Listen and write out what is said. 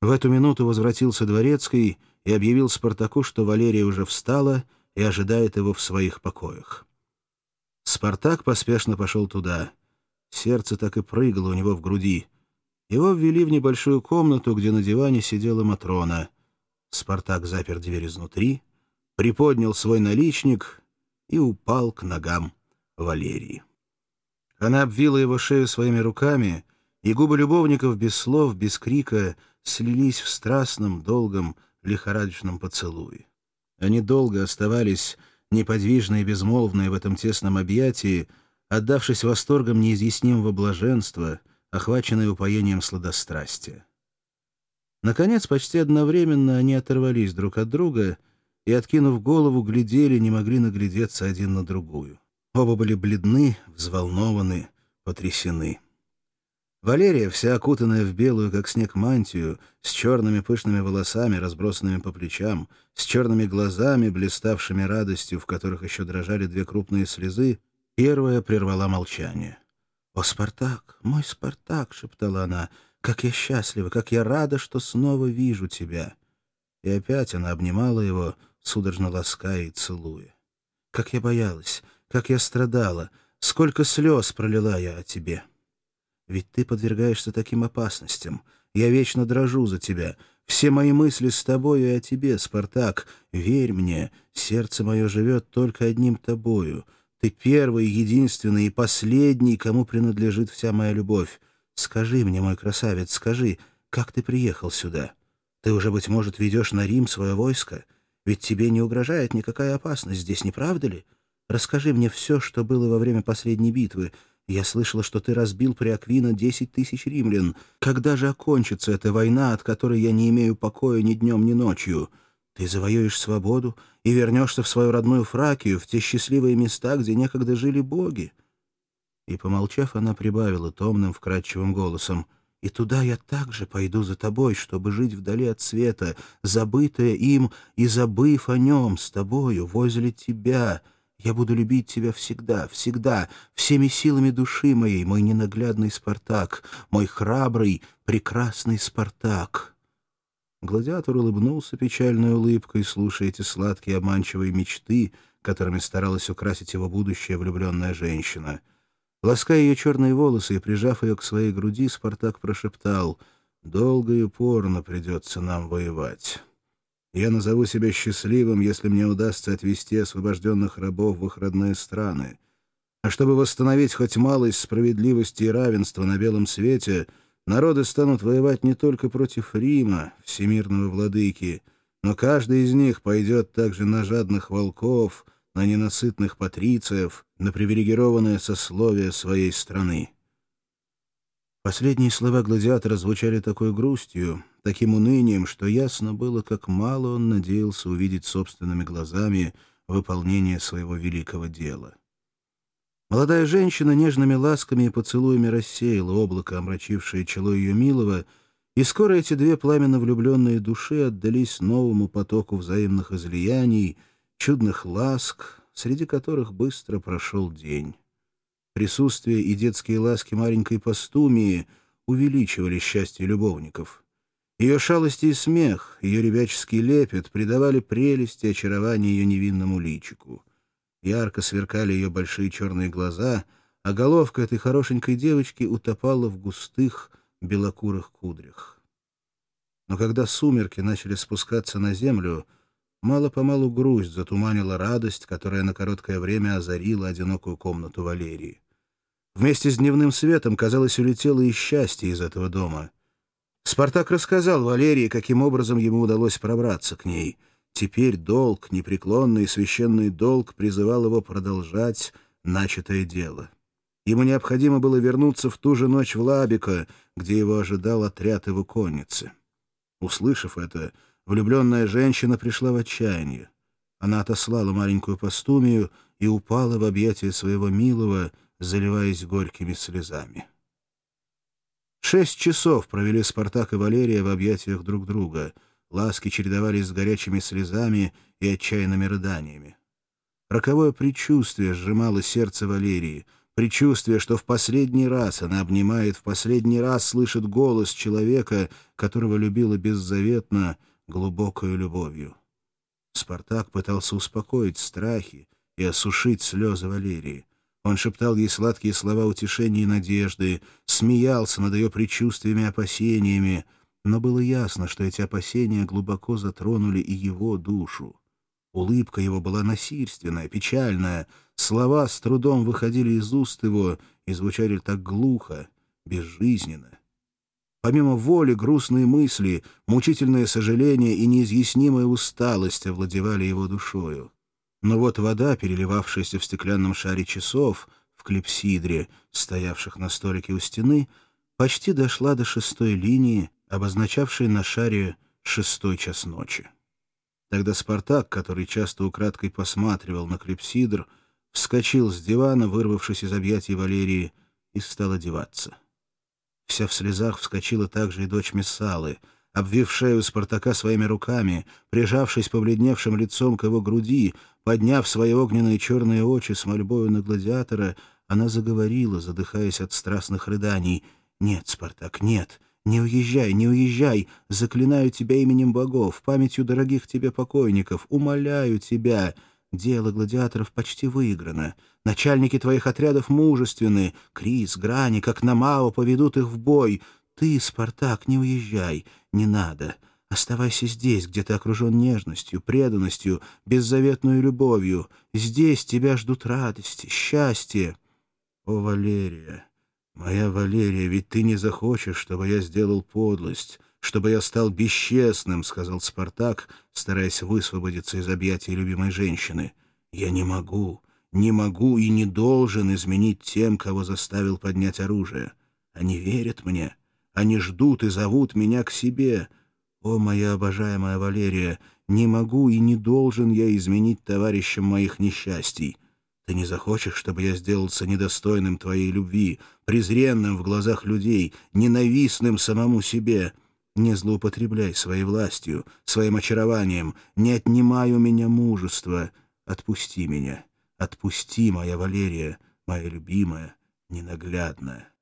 В эту минуту возвратился Дворецкий и объявил Спартаку, что Валерия уже встала и ожидает его в своих покоях. Спартак поспешно пошел туда. Сердце так и прыгало у него в груди. Его ввели в небольшую комнату, где на диване сидела Матрона. Спартак запер дверь изнутри, приподнял свой наличник и упал к ногам Валерии. Она обвила его шею своими руками, и губы любовников без слов, без крика слились в страстном, долгом, лихорадочном поцелуе. Они долго оставались неподвижные и безмолвные в этом тесном объятии, отдавшись восторгом неизъяснимого блаженства, охваченные упоением сладострастия. Наконец, почти одновременно они оторвались друг от друга и, откинув голову, глядели, не могли наглядеться один на другую. Оба были бледны, взволнованы, потрясены. Валерия, вся окутанная в белую, как снег, мантию, с черными пышными волосами, разбросанными по плечам, с черными глазами, блиставшими радостью, в которых еще дрожали две крупные слезы, первая прервала молчание. «О, Спартак, мой Спартак!» — шептала она. «Как я счастлива, как я рада, что снова вижу тебя!» И опять она обнимала его, судорожно лаская и целуя. «Как я боялась, как я страдала, сколько слез пролила я о тебе!» Ведь ты подвергаешься таким опасностям. Я вечно дрожу за тебя. Все мои мысли с тобою и о тебе, Спартак. Верь мне, сердце мое живет только одним тобою. Ты первый, единственный и последний, кому принадлежит вся моя любовь. Скажи мне, мой красавец, скажи, как ты приехал сюда? Ты уже, быть может, ведешь на Рим свое войско? Ведь тебе не угрожает никакая опасность здесь, не правда ли? Расскажи мне все, что было во время последней битвы, я слышала, что ты разбил при Аквина десять тысяч римлян. Когда же окончится эта война, от которой я не имею покоя ни днем, ни ночью? Ты завоюешь свободу и вернешься в свою родную Фракию, в те счастливые места, где некогда жили боги». И, помолчав, она прибавила томным, вкрадчивым голосом, «И туда я также пойду за тобой, чтобы жить вдали от света, забытая им и забыв о нем с тобою, возле тебя». Я буду любить тебя всегда, всегда, всеми силами души моей, мой ненаглядный Спартак, мой храбрый, прекрасный Спартак». Гладиатор улыбнулся печальной улыбкой, слушая эти сладкие обманчивые мечты, которыми старалась украсить его будущая влюбленная женщина. Лаская ее черные волосы и прижав ее к своей груди, Спартак прошептал «Долго и упорно придется нам воевать». Я назову себя счастливым, если мне удастся отвести освобожденных рабов в их родные страны. А чтобы восстановить хоть малость справедливости и равенства на белом свете, народы станут воевать не только против Рима, всемирного владыки, но каждый из них пойдет также на жадных волков, на ненасытных патрициев, на привилегированное сословие своей страны. Последние слова гладиатора звучали такой грустью, таким унынием, что ясно было, как мало он надеялся увидеть собственными глазами выполнение своего великого дела. Молодая женщина нежными ласками и поцелуями рассеяла облако, омрачившее чело ее милого, и скоро эти две пламенно влюбленные души отдались новому потоку взаимных излияний, чудных ласк, среди которых быстро прошел день. Присутствие и детские ласки маленькой постумии увеличивали счастье любовников. Ее шалости и смех, ее ребяческий лепет придавали прелесть и очарование ее невинному личику. Ярко сверкали ее большие черные глаза, а головка этой хорошенькой девочки утопала в густых белокурых кудрях. Но когда сумерки начали спускаться на землю, мало-помалу грусть затуманила радость, которая на короткое время озарила одинокую комнату Валерии. Вместе с дневным светом, казалось, улетело и счастье из этого дома — Спартак рассказал Валерии, каким образом ему удалось пробраться к ней. Теперь долг, непреклонный священный долг, призывал его продолжать начатое дело. Ему необходимо было вернуться в ту же ночь в Лабико, где его ожидал отряд его конницы. Услышав это, влюбленная женщина пришла в отчаяние. Она отослала маленькую постумию и упала в объятия своего милого, заливаясь горькими слезами. Шесть часов провели Спартак и Валерия в объятиях друг друга. Ласки чередовались с горячими слезами и отчаянными рыданиями. Роковое предчувствие сжимало сердце Валерии, предчувствие, что в последний раз она обнимает, в последний раз слышит голос человека, которого любила беззаветно, глубокою любовью. Спартак пытался успокоить страхи и осушить слезы Валерии. Он шептал ей сладкие слова утешения и надежды, смеялся над ее предчувствиями и опасениями, но было ясно, что эти опасения глубоко затронули и его душу. Улыбка его была насильственная, печальная, слова с трудом выходили из уст его и звучали так глухо, безжизненно. Помимо воли, грустные мысли, мучительное сожаление и неизъяснимая усталость овладевали его душою. Но вот вода, переливавшаяся в стеклянном шаре часов, в клипсидре, стоявших на столике у стены, почти дошла до шестой линии, обозначавшей на шаре шестой час ночи. Тогда Спартак, который часто украдкой посматривал на клипсидр, вскочил с дивана, вырвавшись из объятий Валерии, и стал одеваться. Вся в слезах вскочила также и дочь Мессалы, обвив шею Спартака своими руками, прижавшись побледневшим лицом к его груди, подняв свои огненные черные очи с мольбою на гладиатора, она заговорила, задыхаясь от страстных рыданий. «Нет, Спартак, нет!» «Не уезжай, не уезжай! Заклинаю тебя именем богов, памятью дорогих тебе покойников, умоляю тебя! Дело гладиаторов почти выиграно. Начальники твоих отрядов мужественны. Крис, Грани, как на Мао, поведут их в бой. Ты, Спартак, не уезжай, не надо. Оставайся здесь, где ты окружен нежностью, преданностью, беззаветной любовью. Здесь тебя ждут радости, счастье. О, Валерия!» «Моя Валерия, ведь ты не захочешь, чтобы я сделал подлость, чтобы я стал бесчестным», — сказал Спартак, стараясь высвободиться из объятий любимой женщины. «Я не могу, не могу и не должен изменить тем, кого заставил поднять оружие. Они верят мне, они ждут и зовут меня к себе. О, моя обожаемая Валерия, не могу и не должен я изменить товарищам моих несчастий». Ты не захочешь, чтобы я сделался недостойным твоей любви, презренным в глазах людей, ненавистным самому себе. Не злоупотребляй своей властью, своим очарованием, не отнимай у меня мужества. Отпусти меня, отпусти, моя Валерия, моя любимая, ненаглядная».